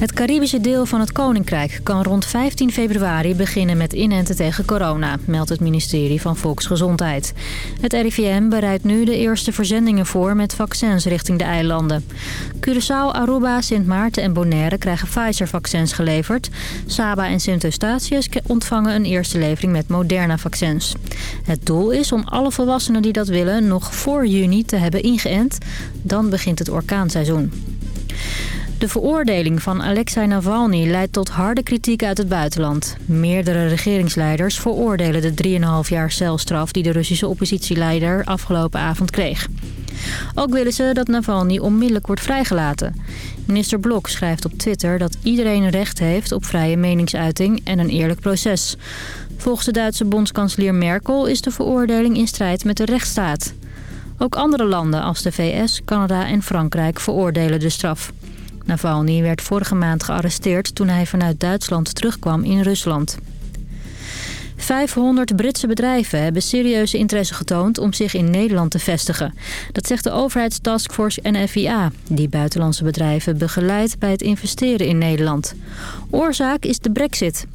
Het Caribische deel van het Koninkrijk kan rond 15 februari beginnen met inenten tegen corona, meldt het ministerie van Volksgezondheid. Het RIVM bereidt nu de eerste verzendingen voor met vaccins richting de eilanden. Curaçao, Aruba, Sint Maarten en Bonaire krijgen Pfizer-vaccins geleverd. Saba en Sint Eustatius ontvangen een eerste levering met Moderna-vaccins. Het doel is om alle volwassenen die dat willen nog voor juni te hebben ingeënt. Dan begint het orkaanseizoen. De veroordeling van Alexei Navalny leidt tot harde kritiek uit het buitenland. Meerdere regeringsleiders veroordelen de 3,5 jaar celstraf... die de Russische oppositieleider afgelopen avond kreeg. Ook willen ze dat Navalny onmiddellijk wordt vrijgelaten. Minister Blok schrijft op Twitter dat iedereen recht heeft op vrije meningsuiting en een eerlijk proces. Volgens de Duitse bondskanselier Merkel is de veroordeling in strijd met de rechtsstaat. Ook andere landen als de VS, Canada en Frankrijk veroordelen de straf. Navalny werd vorige maand gearresteerd toen hij vanuit Duitsland terugkwam in Rusland. 500 Britse bedrijven hebben serieuze interesse getoond om zich in Nederland te vestigen. Dat zegt de overheidstaskforce NFIA, die buitenlandse bedrijven begeleidt bij het investeren in Nederland. Oorzaak is de brexit.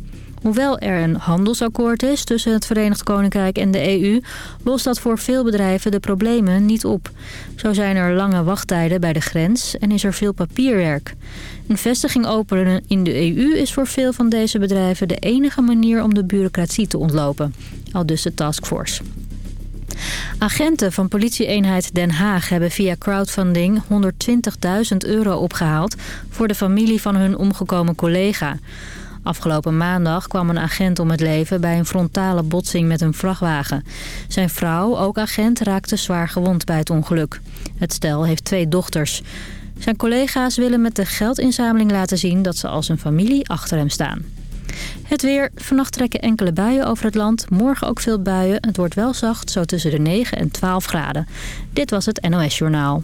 Hoewel er een handelsakkoord is tussen het Verenigd Koninkrijk en de EU... lost dat voor veel bedrijven de problemen niet op. Zo zijn er lange wachttijden bij de grens en is er veel papierwerk. Een vestiging openen in de EU is voor veel van deze bedrijven... de enige manier om de bureaucratie te ontlopen. Al dus de taskforce. Agenten van politieeenheid Den Haag hebben via crowdfunding 120.000 euro opgehaald... voor de familie van hun omgekomen collega... Afgelopen maandag kwam een agent om het leven bij een frontale botsing met een vrachtwagen. Zijn vrouw, ook agent, raakte zwaar gewond bij het ongeluk. Het stel heeft twee dochters. Zijn collega's willen met de geldinzameling laten zien dat ze als een familie achter hem staan. Het weer. Vannacht trekken enkele buien over het land. Morgen ook veel buien. Het wordt wel zacht, zo tussen de 9 en 12 graden. Dit was het NOS Journaal.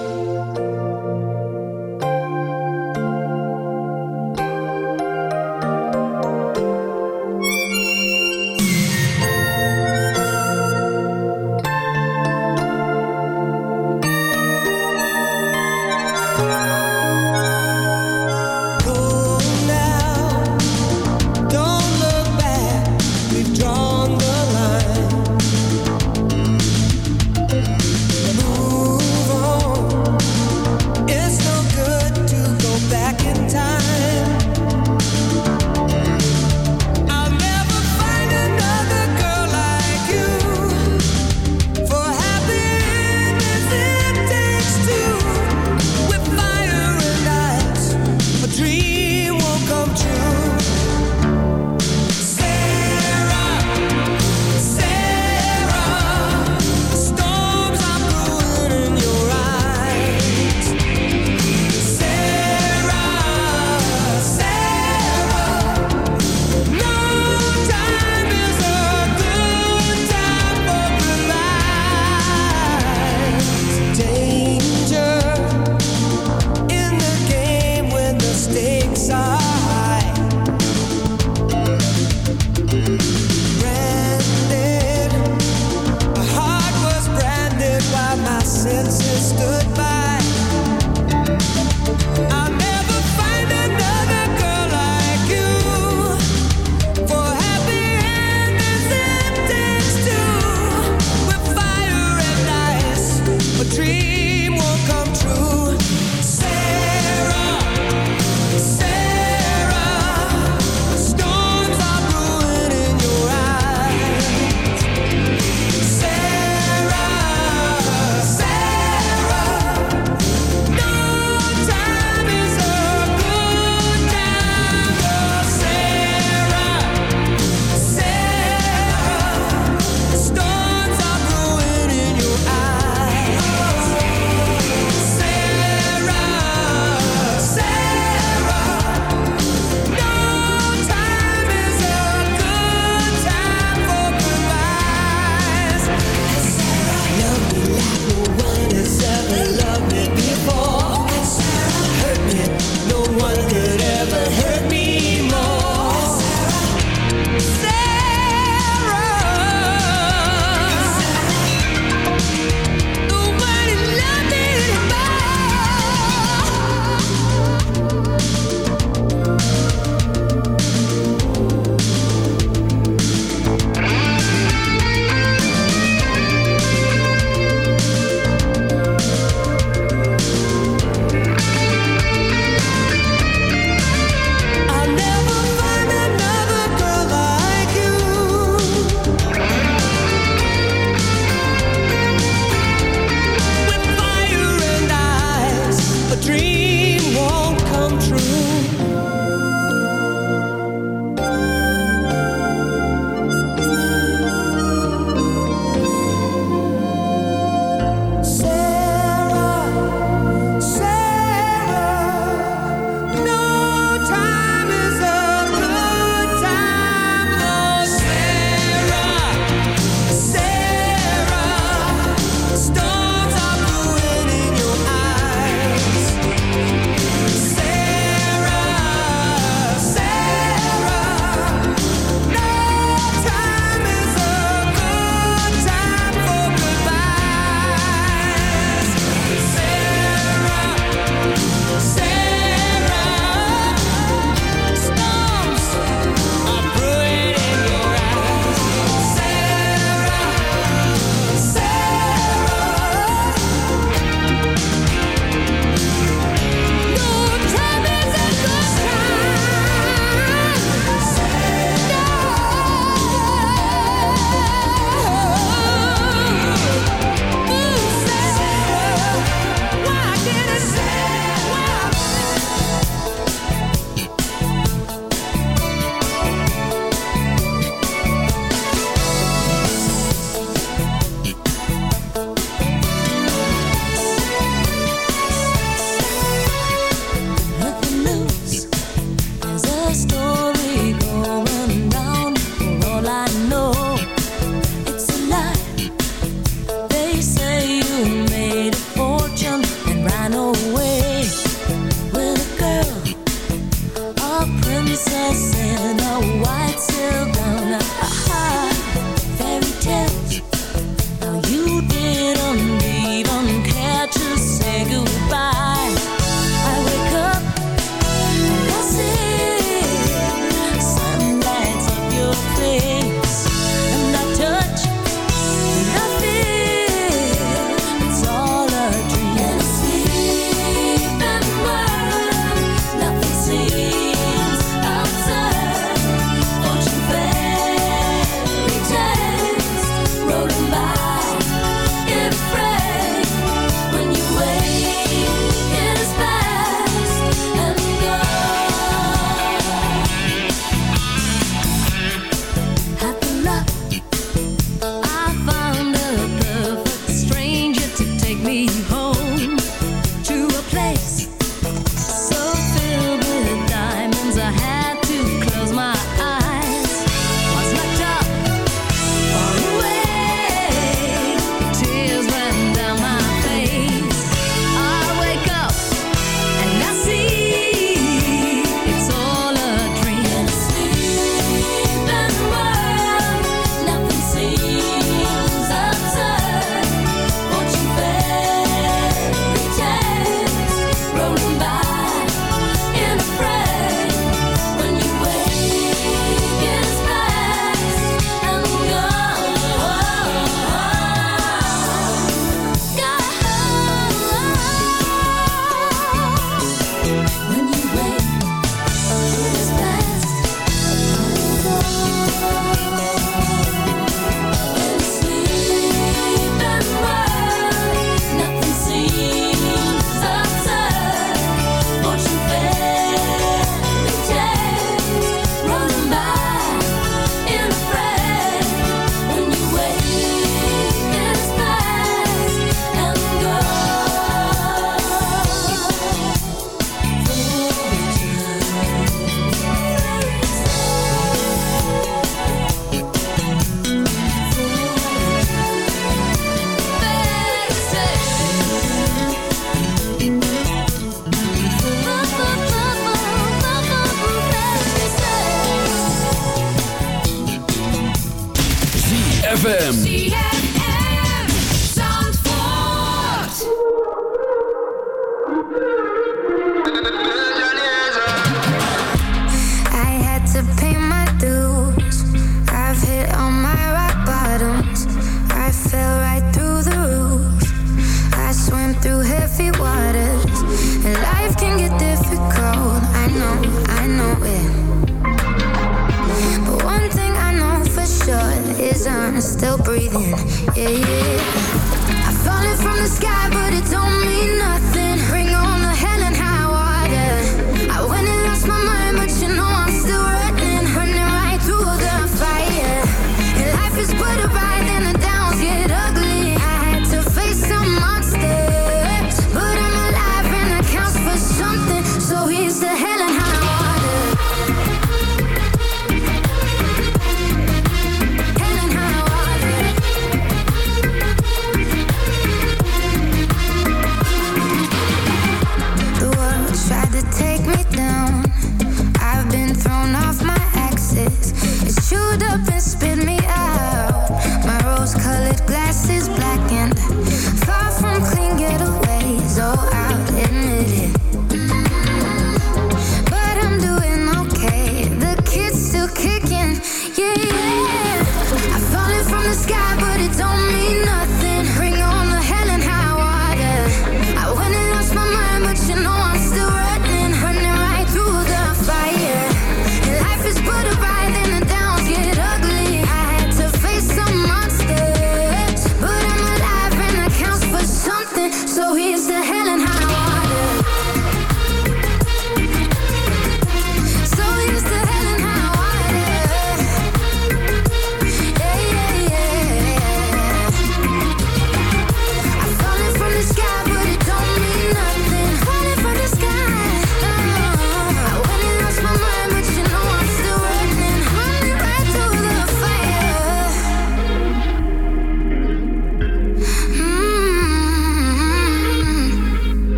is us in a white silk gown.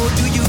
Time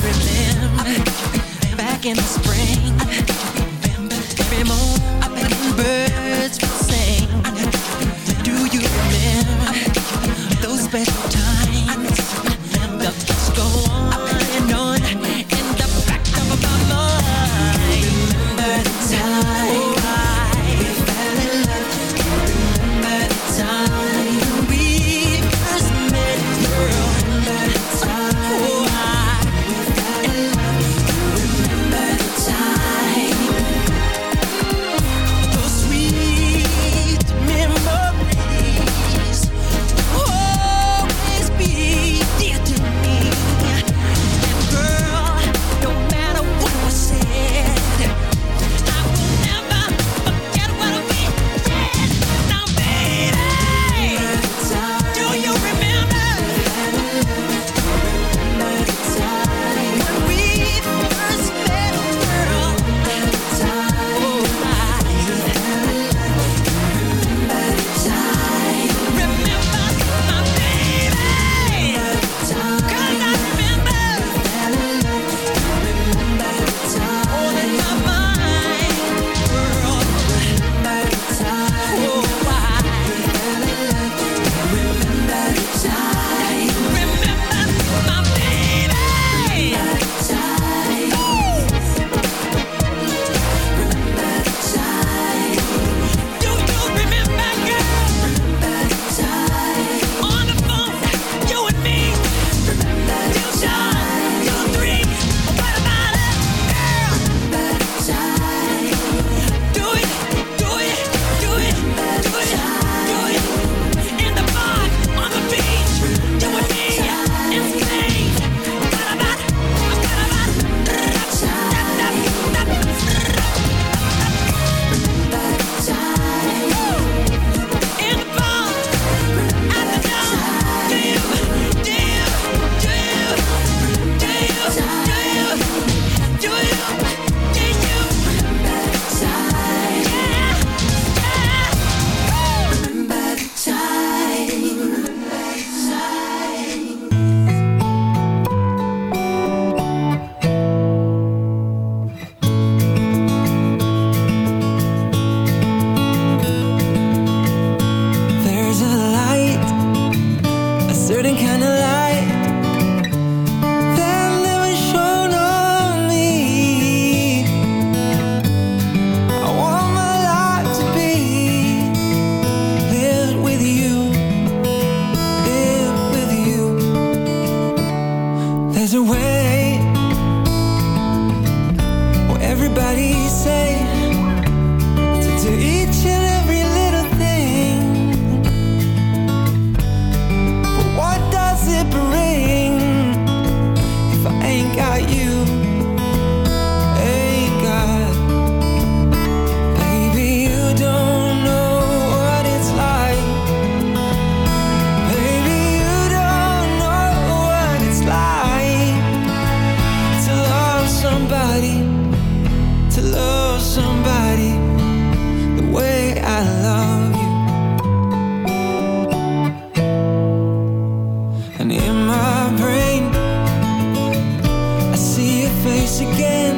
again.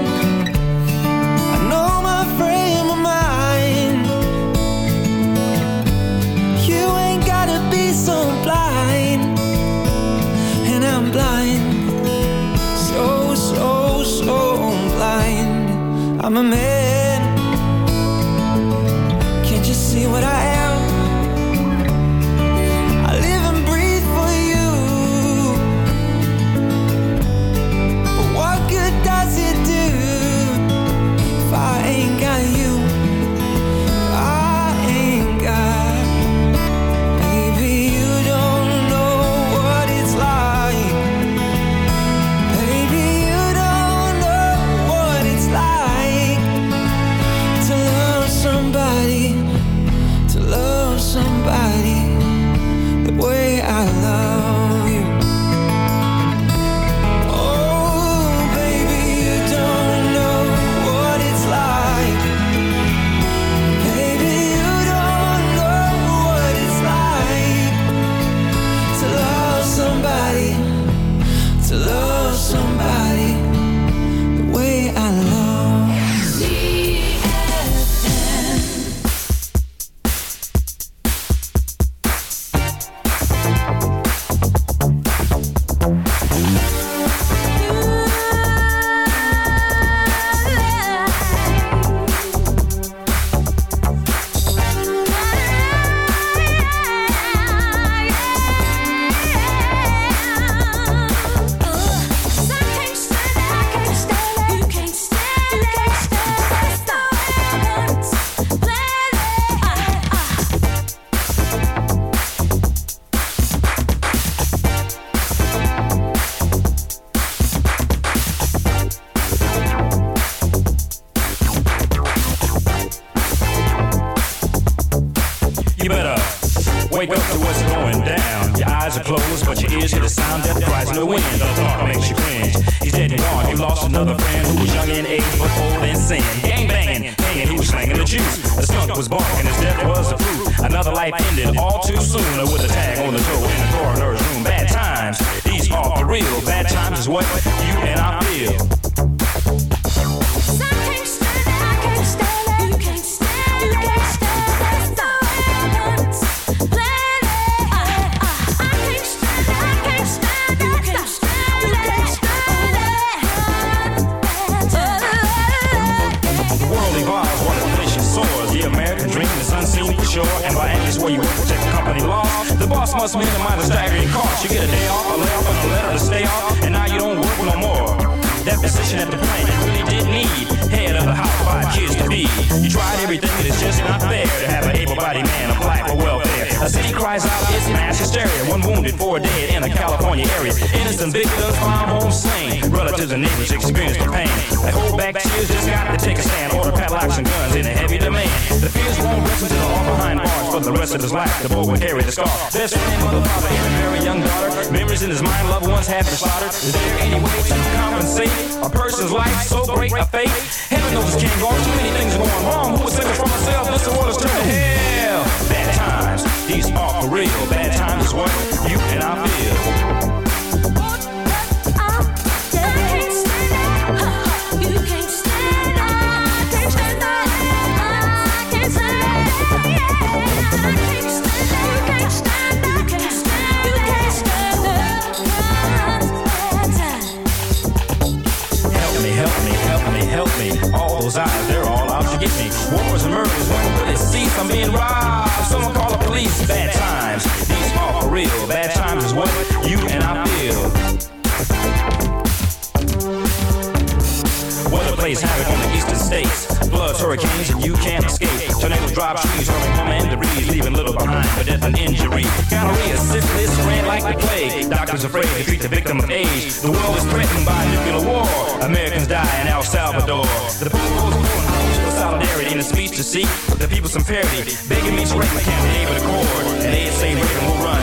I know my frame of mind. You ain't gotta be so blind. And I'm blind. So, so, so blind. I'm a man. black, the boy would carry the scar. Best friend, mother, father, and a very young daughter. Memories in his mind, loved ones have been slaughtered. Is there any way to compensate a person's life so great a fate? Heaven knows it can't go on. Too many things going wrong. Who would save it for myself? This world is turning hell. Bad times, these are for real. Bad times is what you and I feel. hurricanes and you can't escape. Tornadoes drop trees, hurling home and debris, leaving little behind for death and injury. Gonorrhea, syphilis ran like the plague. Doctors afraid to treat the victim of age. The world is threatened by nuclear war. Americans die in El Salvador. The people's solidarity in a speech to seek the people some parity. Begging me to break my campaign with a cord. And they say, Reagan will run.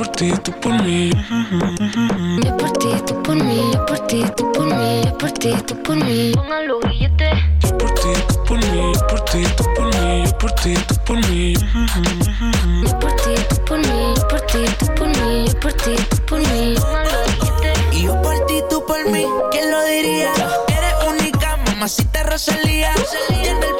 por ti, tú por mí. Yo por ti, tú por mí. Yo por ti, tú por mí. Yo por ti, tú por mí. Póngalo billete. Yo por ti, tú por mí. Yo por ti, tú por mí. Yo por ti, tú por mí. Yo por ti, tú por mí. Yo por ti, tú por mí. Yo por ti, tú por mí. Y yo por ti, tú por mí. ¿Quién lo diría? Eres única, mamacita Rosalía. Rosalía.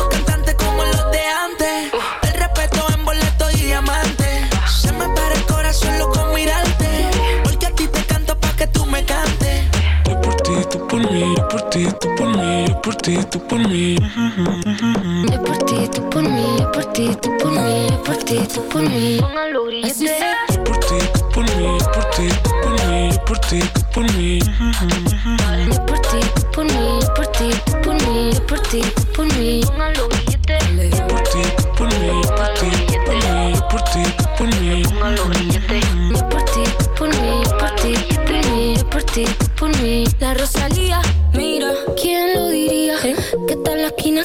mí. Es por ti, tú por mí, es por ti, tú por mí, es por ti, tú por mí. Póngalo.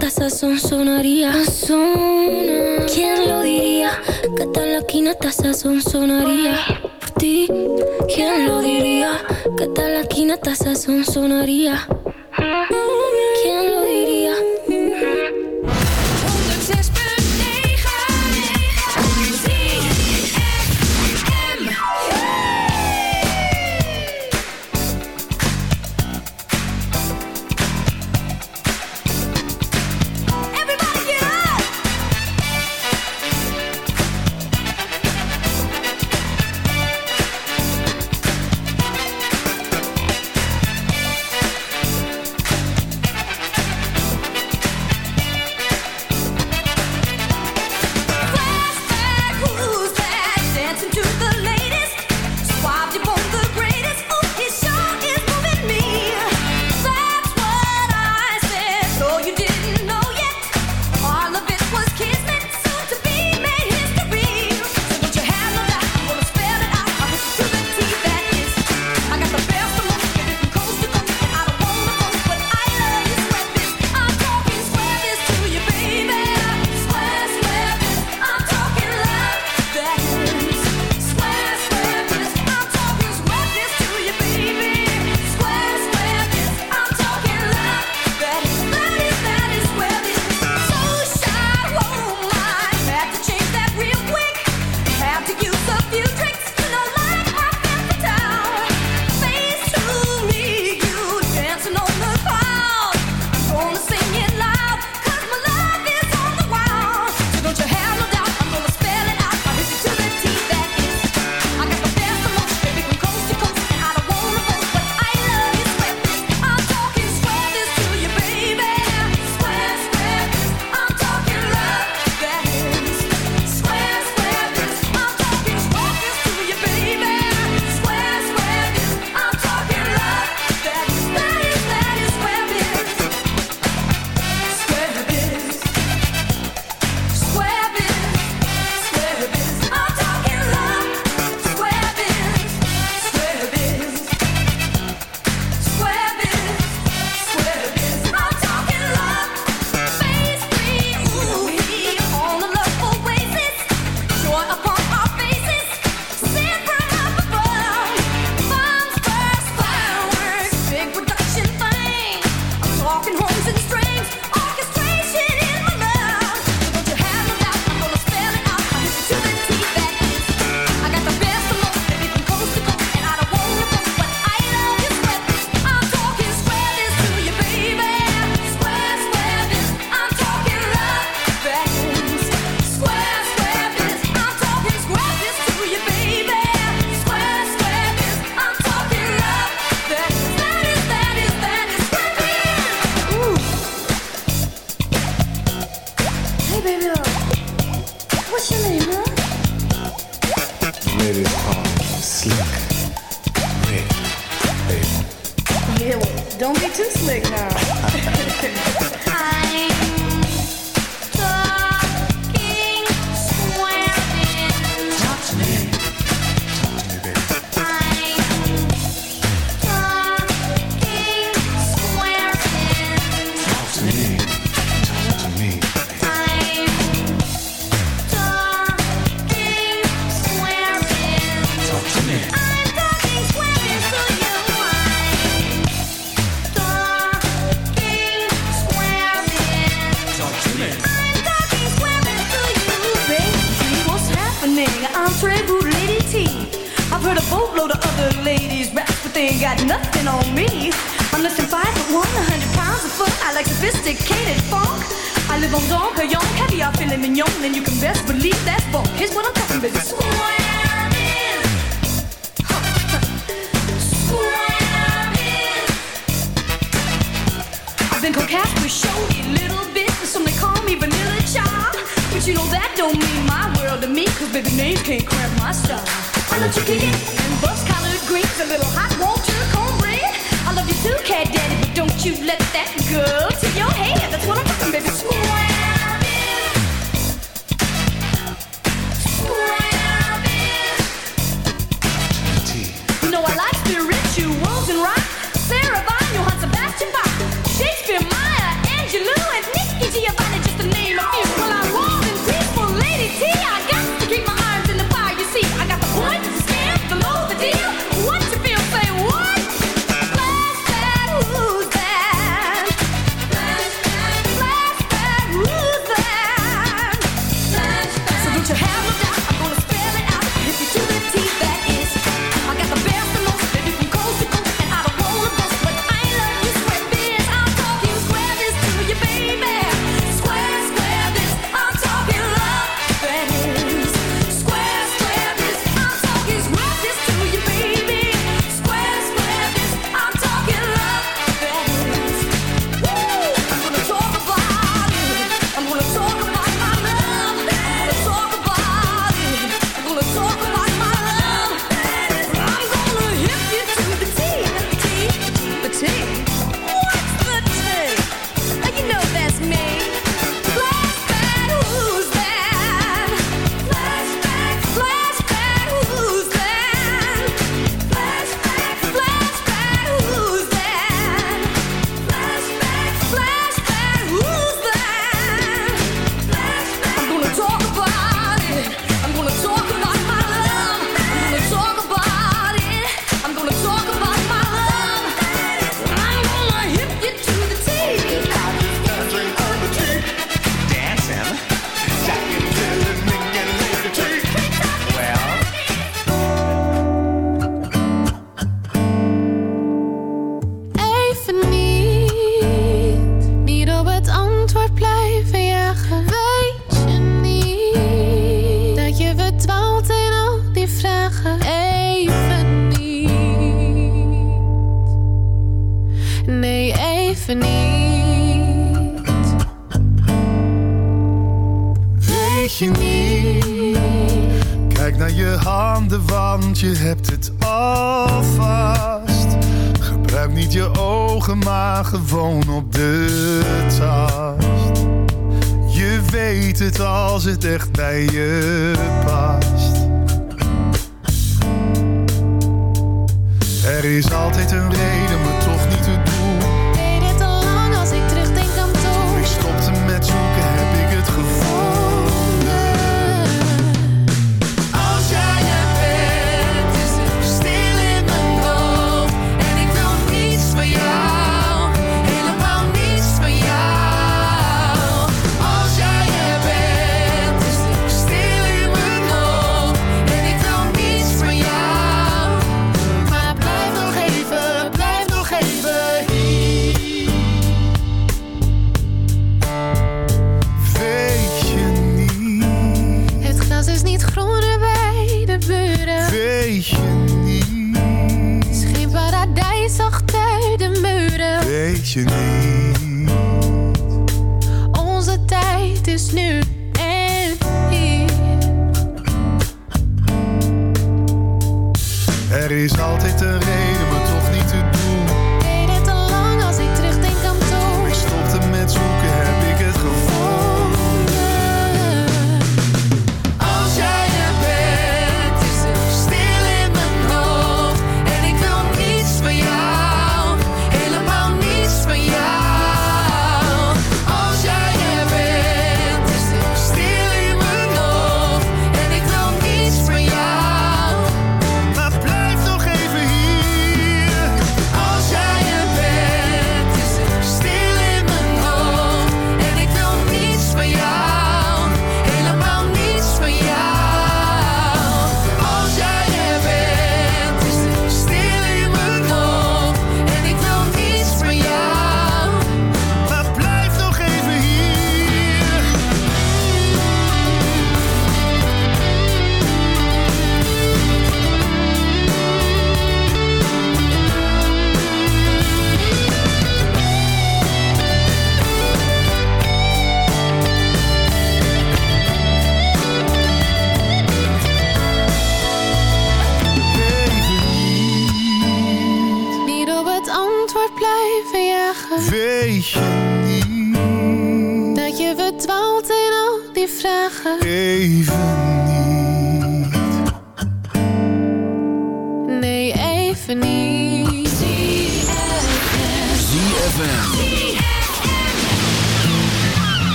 esta sazón sonaría. Sona. ¿Quién lo diría? Que tal la quina esta sazón sonaría. Por ti, ¿quién lo diría? Que tal la quina esta sazón sonaría. ¿Quién on, and you can best believe that funk. Here's what I'm talking about. I've been coquette with showy little bit, and some they call me Vanilla Child. But you know that don't mean my world to me, cause baby names can't cramp my style. I love chicken and bus collard greens, a little hot water, cornbread. I love you too, cat daddy, but don't you let that go to your head. That's what I'm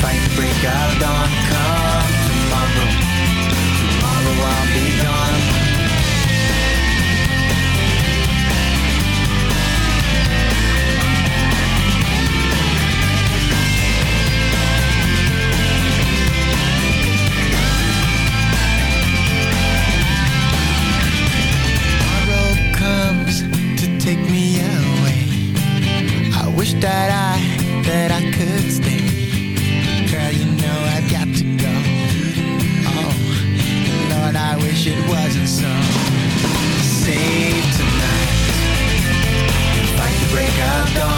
Fight the break of dawn Come tomorrow Tomorrow I'll be gone take me away. I wish that I, that I could stay. it wasn't so save tonight. Fight the break of dawn.